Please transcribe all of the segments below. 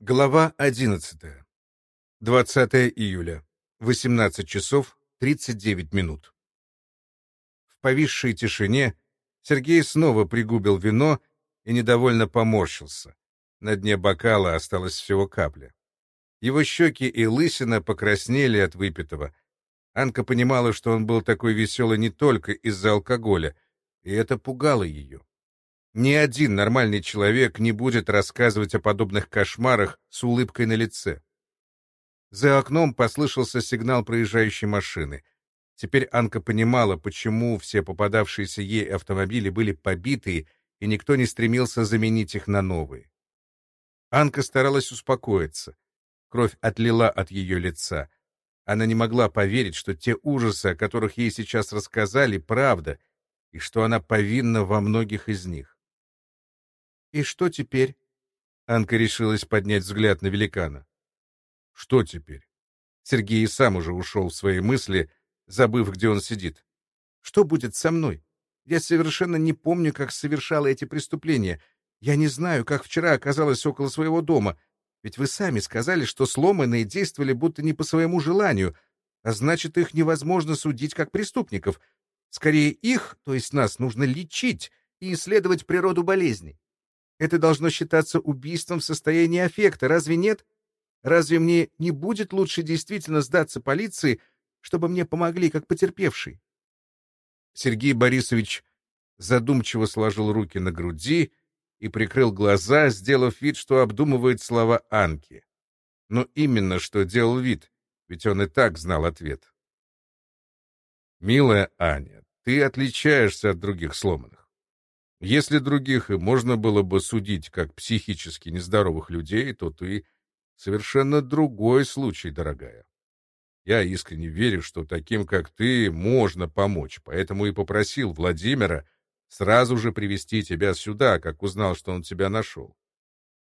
Глава 11. 20 июля. 18 часов 39 минут. В повисшей тишине Сергей снова пригубил вино и недовольно поморщился. На дне бокала осталась всего капля. Его щеки и лысина покраснели от выпитого. Анка понимала, что он был такой веселый не только из-за алкоголя, и это пугало ее. Ни один нормальный человек не будет рассказывать о подобных кошмарах с улыбкой на лице. За окном послышался сигнал проезжающей машины. Теперь Анка понимала, почему все попадавшиеся ей автомобили были побитые, и никто не стремился заменить их на новые. Анка старалась успокоиться. Кровь отлила от ее лица. Она не могла поверить, что те ужасы, о которых ей сейчас рассказали, правда, и что она повинна во многих из них. «И что теперь?» Анка решилась поднять взгляд на великана. «Что теперь?» Сергей и сам уже ушел в свои мысли, забыв, где он сидит. «Что будет со мной? Я совершенно не помню, как совершала эти преступления. Я не знаю, как вчера оказалась около своего дома. Ведь вы сами сказали, что сломанные действовали будто не по своему желанию, а значит, их невозможно судить как преступников. Скорее, их, то есть нас, нужно лечить и исследовать природу болезней. Это должно считаться убийством в состоянии аффекта, разве нет? Разве мне не будет лучше действительно сдаться полиции, чтобы мне помогли как потерпевший? Сергей Борисович задумчиво сложил руки на груди и прикрыл глаза, сделав вид, что обдумывает слова Анки. Но именно что делал вид, ведь он и так знал ответ. «Милая Аня, ты отличаешься от других сломанных. Если других и можно было бы судить как психически нездоровых людей, то ты совершенно другой случай, дорогая. Я искренне верю, что таким, как ты, можно помочь, поэтому и попросил Владимира сразу же привести тебя сюда, как узнал, что он тебя нашел.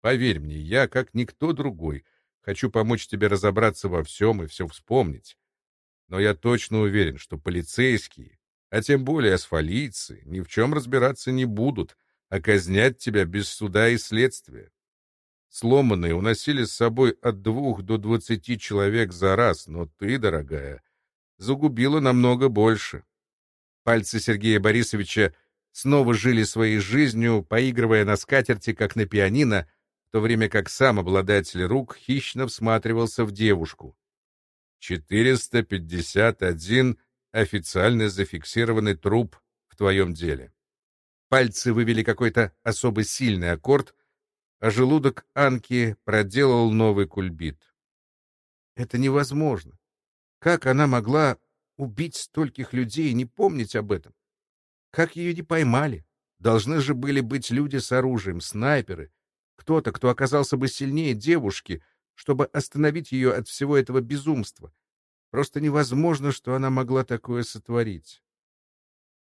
Поверь мне, я, как никто другой, хочу помочь тебе разобраться во всем и все вспомнить. Но я точно уверен, что полицейские а тем более асфалийцы, ни в чем разбираться не будут, а казнять тебя без суда и следствия. Сломанные уносили с собой от двух до двадцати человек за раз, но ты, дорогая, загубила намного больше. Пальцы Сергея Борисовича снова жили своей жизнью, поигрывая на скатерти, как на пианино, в то время как сам обладатель рук хищно всматривался в девушку. Четыреста пятьдесят один официально зафиксированный труп в твоем деле. Пальцы вывели какой-то особо сильный аккорд, а желудок Анки проделал новый кульбит. Это невозможно. Как она могла убить стольких людей и не помнить об этом? Как ее не поймали? Должны же были быть люди с оружием, снайперы, кто-то, кто оказался бы сильнее девушки, чтобы остановить ее от всего этого безумства. Просто невозможно, что она могла такое сотворить.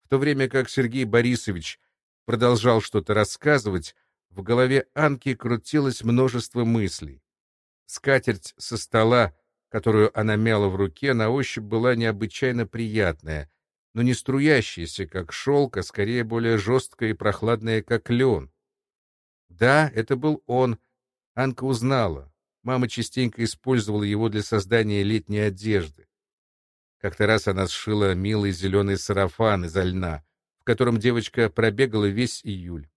В то время как Сергей Борисович продолжал что-то рассказывать, в голове Анки крутилось множество мыслей. Скатерть со стола, которую она мяла в руке, на ощупь была необычайно приятная, но не струящаяся, как шелк, а скорее более жесткая и прохладная, как лен. Да, это был он. Анка узнала. Мама частенько использовала его для создания летней одежды. Как-то раз она сшила милый зеленый сарафан из льна, в котором девочка пробегала весь июль.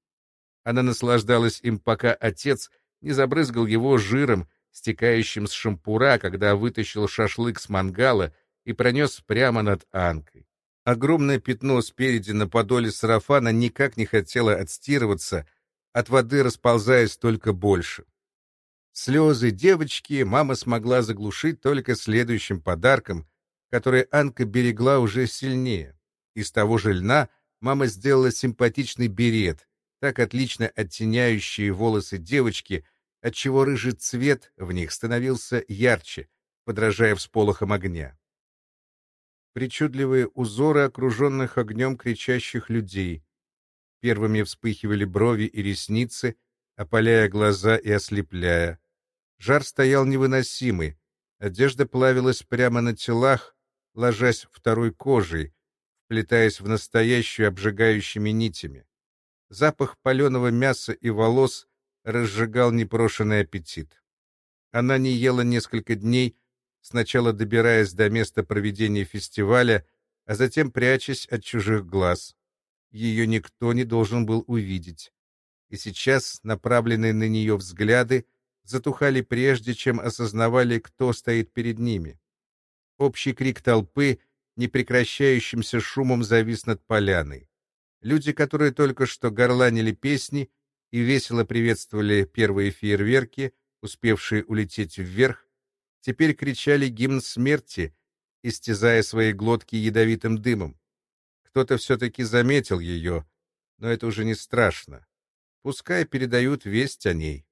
Она наслаждалась им, пока отец не забрызгал его жиром, стекающим с шампура, когда вытащил шашлык с мангала и пронес прямо над Анкой. Огромное пятно спереди на подоле сарафана никак не хотело отстирываться, от воды расползаясь только больше. Слезы девочки мама смогла заглушить только следующим подарком, который Анка берегла уже сильнее. Из того же льна мама сделала симпатичный берет, так отлично оттеняющий волосы девочки, отчего рыжий цвет в них становился ярче, подражая всполохам огня. Причудливые узоры окруженных огнем кричащих людей. Первыми вспыхивали брови и ресницы — опаляя глаза и ослепляя. Жар стоял невыносимый, одежда плавилась прямо на телах, ложась второй кожей, вплетаясь в настоящую обжигающими нитями. Запах паленого мяса и волос разжигал непрошенный аппетит. Она не ела несколько дней, сначала добираясь до места проведения фестиваля, а затем прячась от чужих глаз. Ее никто не должен был увидеть. И сейчас направленные на нее взгляды затухали прежде, чем осознавали, кто стоит перед ними. Общий крик толпы непрекращающимся шумом завис над поляной. Люди, которые только что горланили песни и весело приветствовали первые фейерверки, успевшие улететь вверх, теперь кричали гимн смерти, истязая свои глотки ядовитым дымом. Кто-то все-таки заметил ее, но это уже не страшно. Пускай передают весть о ней,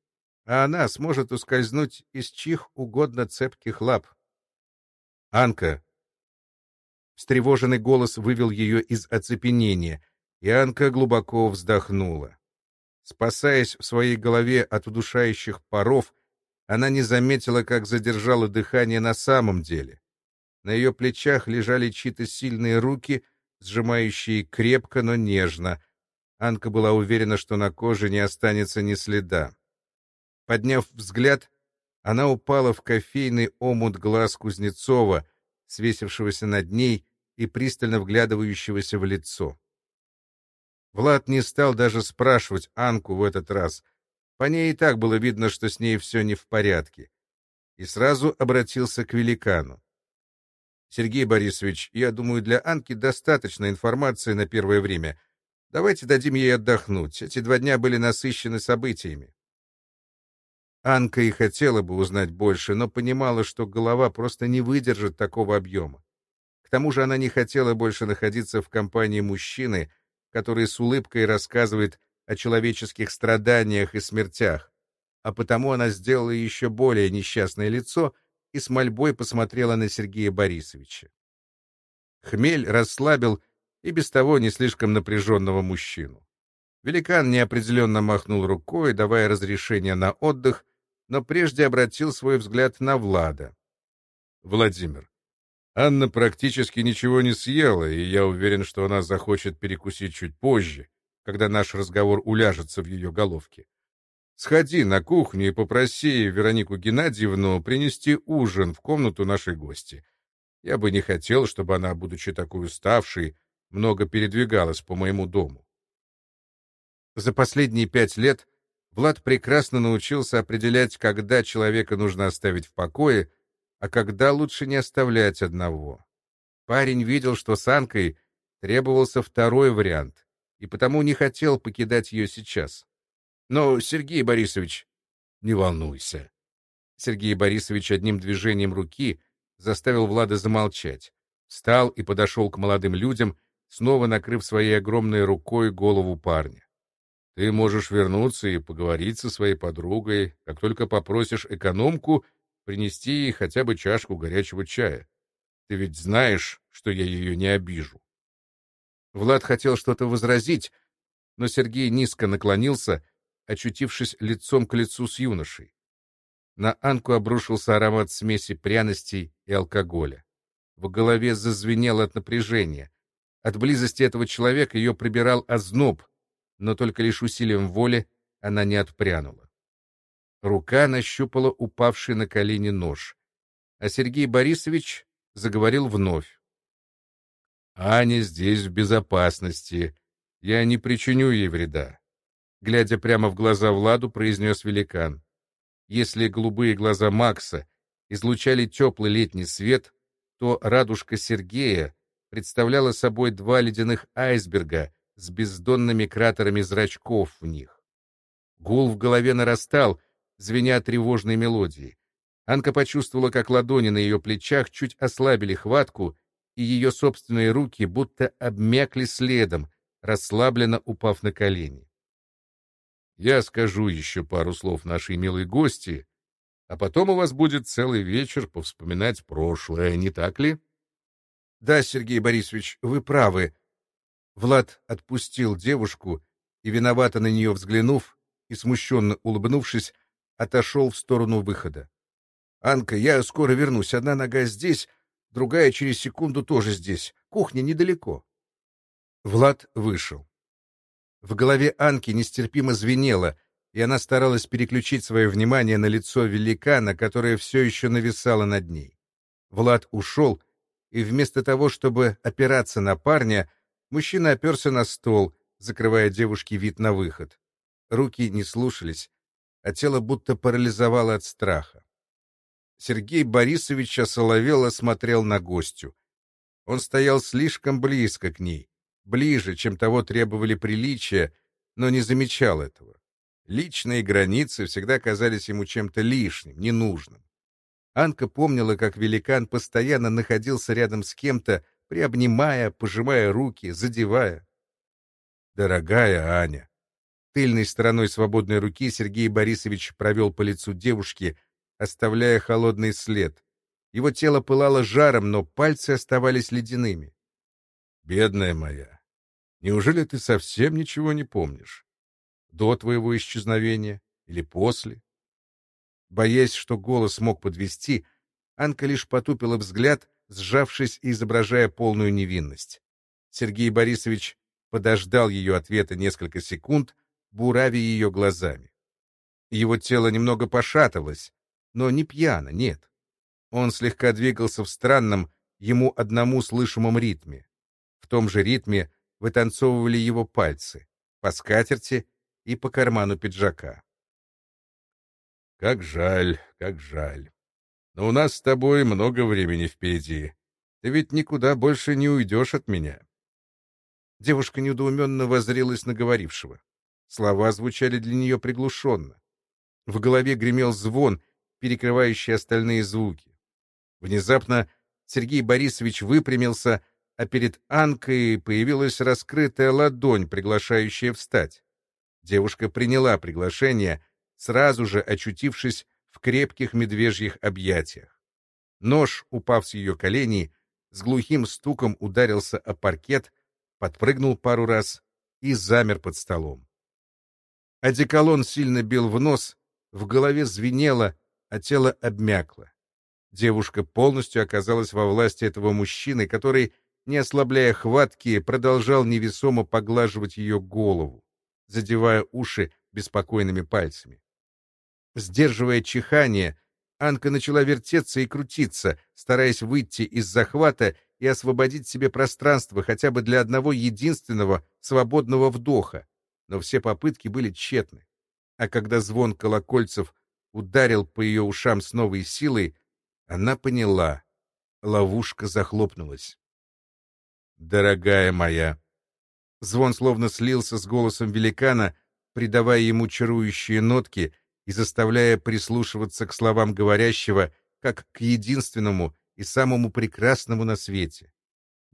а она сможет ускользнуть из чих угодно цепких лап. «Анка!» Встревоженный голос вывел ее из оцепенения, и Анка глубоко вздохнула. Спасаясь в своей голове от удушающих паров, она не заметила, как задержала дыхание на самом деле. На ее плечах лежали чьи-то сильные руки, сжимающие крепко, но нежно. Анка была уверена, что на коже не останется ни следа. Подняв взгляд, она упала в кофейный омут глаз Кузнецова, свесившегося над ней и пристально вглядывающегося в лицо. Влад не стал даже спрашивать Анку в этот раз — по ней и так было видно, что с ней все не в порядке. И сразу обратился к великану. «Сергей Борисович, я думаю, для Анки достаточно информации на первое время. Давайте дадим ей отдохнуть. Эти два дня были насыщены событиями». Анка и хотела бы узнать больше, но понимала, что голова просто не выдержит такого объема. К тому же она не хотела больше находиться в компании мужчины, который с улыбкой рассказывает о человеческих страданиях и смертях, а потому она сделала еще более несчастное лицо и с мольбой посмотрела на Сергея Борисовича. Хмель расслабил и без того не слишком напряженного мужчину. Великан неопределенно махнул рукой, давая разрешение на отдых, но прежде обратил свой взгляд на Влада. «Владимир, Анна практически ничего не съела, и я уверен, что она захочет перекусить чуть позже, когда наш разговор уляжется в ее головке. Сходи на кухню и попроси Веронику Геннадьевну принести ужин в комнату нашей гости. Я бы не хотел, чтобы она, будучи такой уставшей, много передвигалась по моему дому. За последние пять лет Влад прекрасно научился определять, когда человека нужно оставить в покое, а когда лучше не оставлять одного. Парень видел, что с Анкой требовался второй вариант, и потому не хотел покидать ее сейчас. Но, Сергей Борисович, не волнуйся. Сергей Борисович одним движением руки заставил Влада замолчать, встал и подошел к молодым людям, снова накрыв своей огромной рукой голову парня. Ты можешь вернуться и поговорить со своей подругой, как только попросишь экономку принести ей хотя бы чашку горячего чая. Ты ведь знаешь, что я ее не обижу. Влад хотел что-то возразить, но Сергей низко наклонился, очутившись лицом к лицу с юношей. На Анку обрушился аромат смеси пряностей и алкоголя. В голове зазвенело от напряжения. От близости этого человека ее пробирал озноб, но только лишь усилием воли она не отпрянула. Рука нащупала упавший на колени нож, а Сергей Борисович заговорил вновь. Аня здесь в безопасности. Я не причиню ей вреда. Глядя прямо в глаза Владу, произнес великан. Если голубые глаза Макса излучали теплый летний свет, то радужка Сергея представляла собой два ледяных айсберга с бездонными кратерами зрачков в них. Гул в голове нарастал, звеня тревожной мелодией. Анка почувствовала, как ладони на ее плечах чуть ослабили хватку, и ее собственные руки будто обмякли следом, расслабленно упав на колени. Я скажу еще пару слов нашей милой гости, а потом у вас будет целый вечер повспоминать прошлое, не так ли? Да, Сергей Борисович, вы правы. Влад отпустил девушку и, виновато на нее взглянув и смущенно улыбнувшись, отошел в сторону выхода. «Анка, я скоро вернусь. Одна нога здесь, другая через секунду тоже здесь. Кухня недалеко. Влад вышел. В голове Анки нестерпимо звенело, и она старалась переключить свое внимание на лицо великана, которое все еще нависало над ней. Влад ушел, и вместо того, чтобы опираться на парня, мужчина оперся на стол, закрывая девушке вид на выход. Руки не слушались, а тело будто парализовало от страха. Сергей Борисович осоловело смотрел на гостю. Он стоял слишком близко к ней, ближе, чем того требовали приличия, но не замечал этого. Личные границы всегда казались ему чем-то лишним, ненужным. Анка помнила, как великан постоянно находился рядом с кем-то, приобнимая, пожимая руки, задевая. «Дорогая Аня!» Тыльной стороной свободной руки Сергей Борисович провел по лицу девушки, оставляя холодный след. Его тело пылало жаром, но пальцы оставались ледяными. «Бедная моя, неужели ты совсем ничего не помнишь? До твоего исчезновения или после?» Боясь, что голос мог подвести, Анка лишь потупила взгляд, сжавшись и изображая полную невинность. Сергей Борисович подождал ее ответа несколько секунд, буравя ее глазами. Его тело немного пошатывалось, но не пьяно, нет. Он слегка двигался в странном, ему одному слышимом ритме. В том же ритме вытанцовывали его пальцы по скатерти и по карману пиджака. Как жаль, как жаль. Но у нас с тобой много времени впереди. Ты ведь никуда больше не уйдешь от меня. Девушка недоуменно воззрелась на говорившего. Слова звучали для нее приглушенно. В голове гремел звон, перекрывающий остальные звуки. Внезапно Сергей Борисович выпрямился, а перед Анкой появилась раскрытая ладонь, приглашающая встать. Девушка приняла приглашение, сразу же очутившись в крепких медвежьих объятиях. Нож, упав с ее коленей, с глухим стуком ударился о паркет, подпрыгнул пару раз и замер под столом. Одеколон сильно бил в нос, в голове звенело, а тело обмякло. Девушка полностью оказалась во власти этого мужчины, который, не ослабляя хватки, продолжал невесомо поглаживать ее голову, задевая уши беспокойными пальцами. Сдерживая чихание, Анка начала вертеться и крутиться, стараясь выйти из захвата и освободить себе пространство хотя бы для одного единственного свободного вдоха, но все попытки были тщетны. А когда звон колокольцев ударил по ее ушам с новой силой, она поняла — ловушка захлопнулась. «Дорогая моя!» Звон словно слился с голосом великана, придавая ему чарующие нотки и заставляя прислушиваться к словам говорящего, как к единственному и самому прекрасному на свете.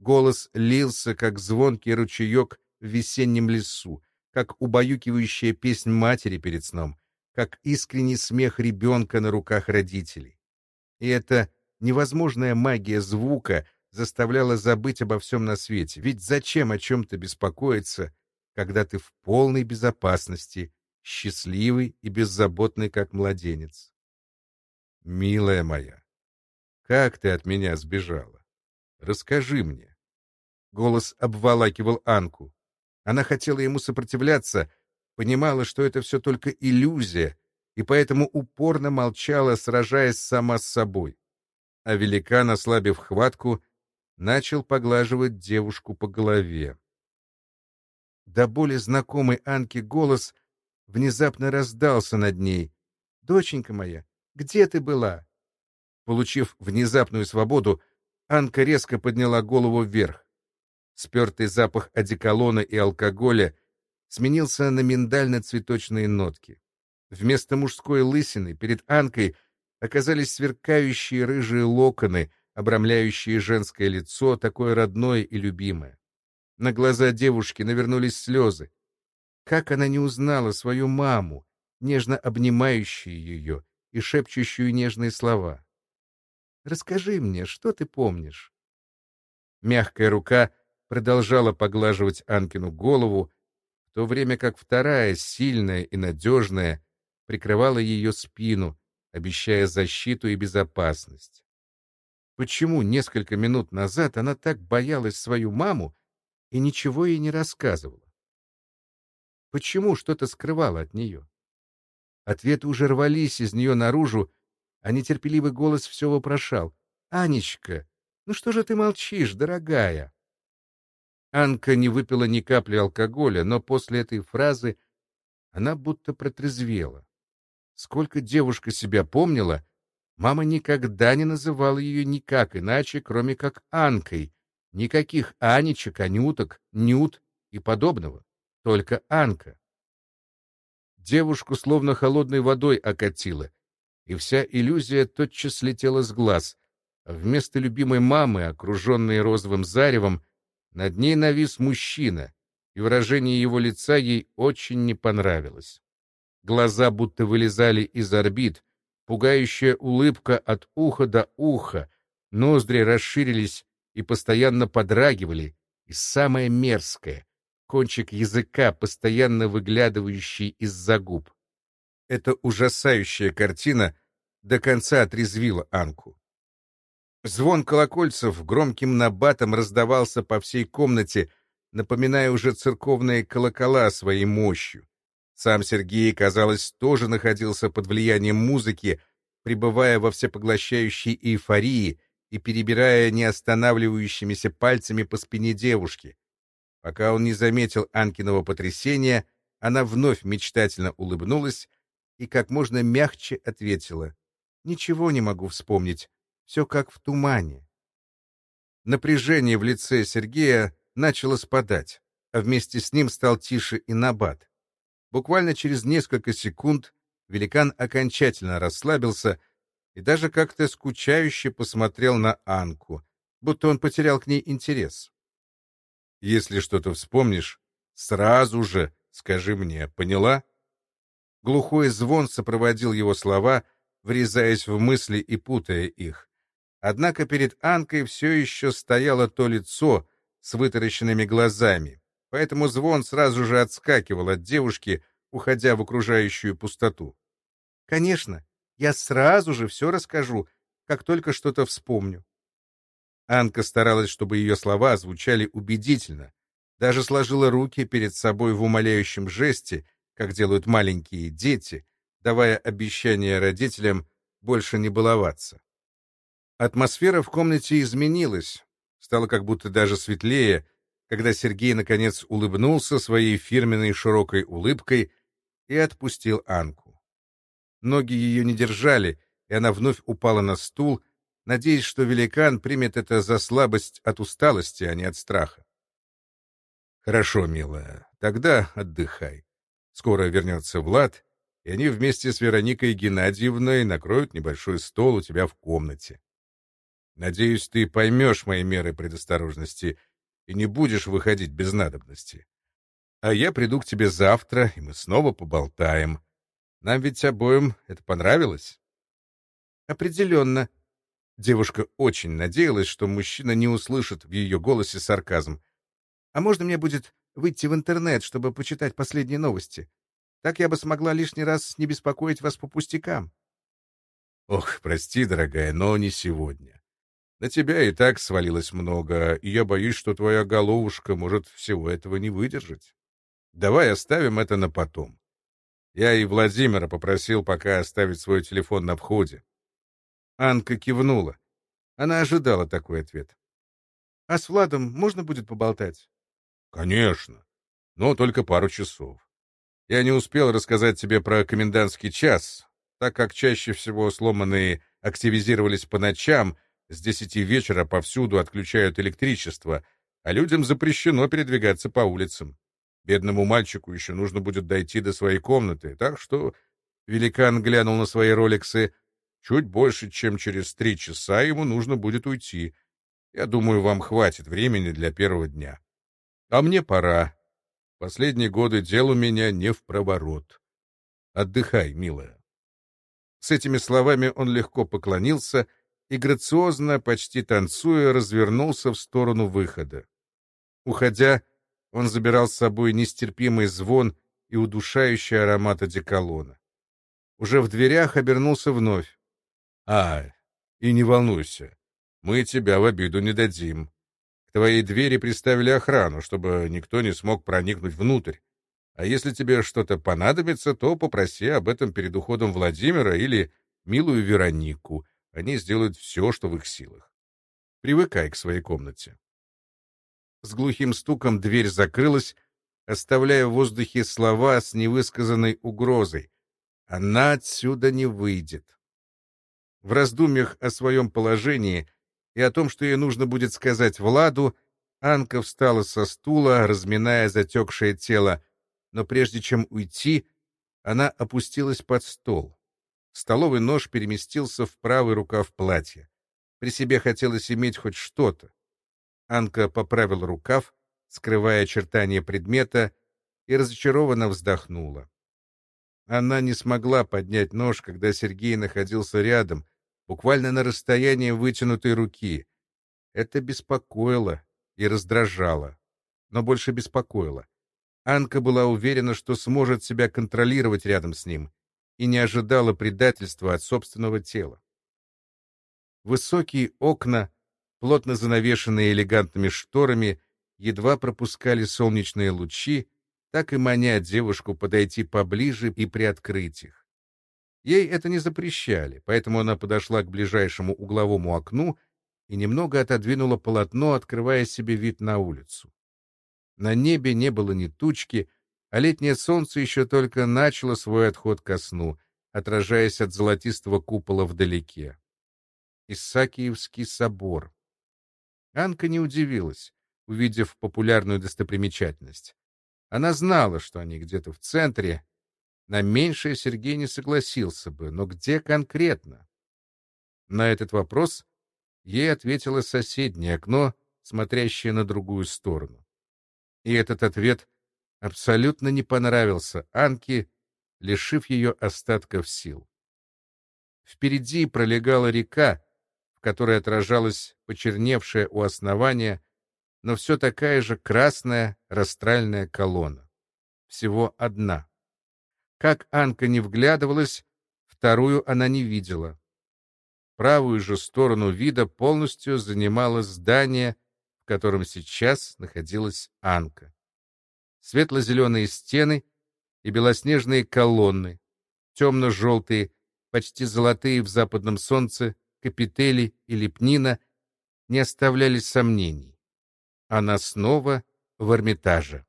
Голос лился, как звонкий ручеек в весеннем лесу, как убаюкивающая песнь матери перед сном, как искренний смех ребенка на руках родителей. И эта невозможная магия звука заставляла забыть обо всем на свете. Ведь зачем о чем-то беспокоиться, когда ты в полной безопасности, счастливый и беззаботный, как младенец? Милая моя, как ты от меня сбежала? Расскажи мне. Голос обволакивал Анку. Она хотела ему сопротивляться, понимала, что это все только иллюзия, и поэтому упорно молчала, сражаясь сама с собой. А великан, ослабив хватку, начал поглаживать девушку по голове. До боли знакомый Анке голос внезапно раздался над ней. «Доченька моя, где ты была?» Получив внезапную свободу, Анка резко подняла голову вверх. Спертый запах одеколона и алкоголя сменился на миндально-цветочные нотки. Вместо мужской лысины перед Анкой оказались сверкающие рыжие локоны, обрамляющие женское лицо, такое родное и любимое. На глаза девушки навернулись слезы. Как она не узнала свою маму, нежно обнимающую ее и шепчущую нежные слова. «Расскажи мне, что ты помнишь?» Мягкая рука — продолжала поглаживать Анкину голову, в то время как вторая, сильная и надежная, прикрывала ее спину, обещая защиту и безопасность. Почему несколько минут назад она так боялась свою маму и ничего ей не рассказывала? Почему что-то скрывала от нее? Ответы уже рвались из нее наружу, а нетерпеливый голос все вопрошал. «Анечка, ну что же ты молчишь, дорогая?» Анка не выпила ни капли алкоголя, но после этой фразы она будто протрезвела. Сколько девушка себя помнила, мама никогда не называла ее никак иначе, кроме как Анкой. Никаких Анечек, Анюток, Нют и подобного. Только Анка. Девушку словно холодной водой окатило, и вся иллюзия тотчас слетела с глаз. Вместо любимой мамы, окруженной розовым заревом, над ней навис мужчина, и выражение его лица ей очень не понравилось. Глаза будто вылезали из орбит, пугающая улыбка от уха до уха, ноздри расширились и постоянно подрагивали, и самое мерзкое — кончик языка, постоянно выглядывающий из-за губ. Эта ужасающая картина до конца отрезвила Анку. Звон колокольцев громким набатом раздавался по всей комнате, напоминая уже церковные колокола своей мощью. Сам Сергей, казалось, тоже находился под влиянием музыки, пребывая во всепоглощающей эйфории и перебирая неостанавливающимися пальцами по спине девушки. Пока он не заметил Анкиного потрясения, она вновь мечтательно улыбнулась и как можно мягче ответила. «Ничего не могу вспомнить. Все как в тумане». Напряжение в лице Сергея начало спадать, а вместе с ним стал тише и набат. Буквально через несколько секунд великан окончательно расслабился и даже как-то скучающе посмотрел на Анку, будто он потерял к ней интерес. «Если что-то вспомнишь, сразу же скажи мне, поняла?» Глухой звон сопроводил его слова, врезаясь в мысли и путая их. Однако перед Анкой все еще стояло то лицо с вытаращенными глазами, поэтому звон сразу же отскакивал от девушки, уходя в окружающую пустоту. «Конечно, я сразу же все расскажу, как только что-то вспомню». Анка старалась, чтобы ее слова звучали убедительно, даже сложила руки перед собой в умоляющем жесте, как делают маленькие дети, давая обещание родителям больше не баловаться. Атмосфера в комнате изменилась, стало как будто даже светлее, когда Сергей, наконец, улыбнулся своей фирменной широкой улыбкой и отпустил Анку. Ноги ее не держали, и она вновь упала на стул, надеясь, что великан примет это за слабость от усталости, а не от страха. «Хорошо, милая, тогда отдыхай. Скоро вернется Влад, и они вместе с Вероникой Геннадьевной накроют небольшой стол у тебя в комнате. Надеюсь, ты поймешь мои меры предосторожности и не будешь выходить без надобности. А я приду к тебе завтра, и мы снова поболтаем. Нам ведь обоим это понравилось? Определенно. Девушка очень надеялась, что мужчина не услышит в ее голосе сарказм. А можно мне будет выйти в интернет, чтобы почитать последние новости? Так я бы смогла лишний раз не беспокоить вас по пустякам. Ох, прости, дорогая, но не сегодня. На тебя и так свалилось много, и я боюсь, что твоя головушка может всего этого не выдержать. Давай оставим это на потом. Я и Владимира попросил пока оставить свой телефон на входе. Анка кивнула. Она ожидала такой ответ. — А с Владом можно будет поболтать? — Конечно, но только пару часов. Я не успел рассказать тебе про комендантский час, так как чаще всего сломанные активизировались по ночам, с десяти вечера повсюду отключают электричество, а людям запрещено передвигаться по улицам. Бедному мальчику еще нужно будет дойти до своей комнаты, так что великан глянул на свои роликсы. Чуть больше, чем через три часа ему нужно будет уйти. Я думаю, вам хватит времени для первого дня. А мне пора. Последние годы дел у меня не в проворот. Отдыхай, милая. С этими словами он легко поклонился и грациозно, почти танцуя, развернулся в сторону выхода. Уходя, он забирал с собой нестерпимый звон и удушающий аромат одеколона. Уже в дверях обернулся вновь. — А, и не волнуйся, мы тебя в обиду не дадим. К твоей двери приставили охрану, чтобы никто не смог проникнуть внутрь. А если тебе что-то понадобится, то попроси об этом перед уходом Владимира или милую Веронику. Они сделают все, что в их силах. Привыкай к своей комнате. С глухим стуком дверь закрылась, оставляя в воздухе слова с невысказанной угрозой. Она отсюда не выйдет. В раздумьях о своем положении и о том, что ей нужно будет сказать Владу, Анка встала со стула, разминая затекшее тело, но прежде чем уйти, она опустилась под стол. Столовый нож переместился в правый рукав платья. При себе хотелось иметь хоть что-то. Анка поправила рукав, скрывая очертания предмета, и разочарованно вздохнула. Она не смогла поднять нож, когда Сергей находился рядом, буквально на расстоянии вытянутой руки. Это беспокоило и раздражало, но больше беспокоило. Анка была уверена, что сможет себя контролировать рядом с ним, и не ожидала предательства от собственного тела. Высокие окна, плотно занавешенные элегантными шторами, едва пропускали солнечные лучи, так и маня девушку подойти поближе и приоткрыть их. Ей это не запрещали, поэтому она подошла к ближайшему угловому окну и немного отодвинула полотно, открывая себе вид на улицу. На небе не было ни тучки, а летнее солнце еще только начало свой отход ко сну, отражаясь от золотистого купола вдалеке. Исаакиевский собор. Анка не удивилась, увидев популярную достопримечательность. Она знала, что они где-то в центре, на меньшее Сергей не согласился бы, но где конкретно? На этот вопрос ей ответило соседнее окно, смотрящее на другую сторону. И этот ответ абсолютно не понравился Анке, лишив ее остатков сил. Впереди пролегала река, в которой отражалась почерневшая у основания, но все такая же красная растральная колонна. Всего одна. Как Анка не вглядывалась, вторую она не видела. Правую же сторону вида полностью занимало здание, в котором сейчас находилась Анка. Светло-зеленые стены и белоснежные колонны, темно-желтые, почти золотые в западном солнце, капители и лепнина не оставляли сомнений. Она снова в Эрмитаже.